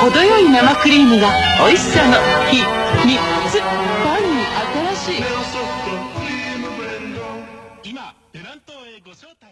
程よい生クリームが美味しさの秘密。パンに新しい。今ペナントへご招待。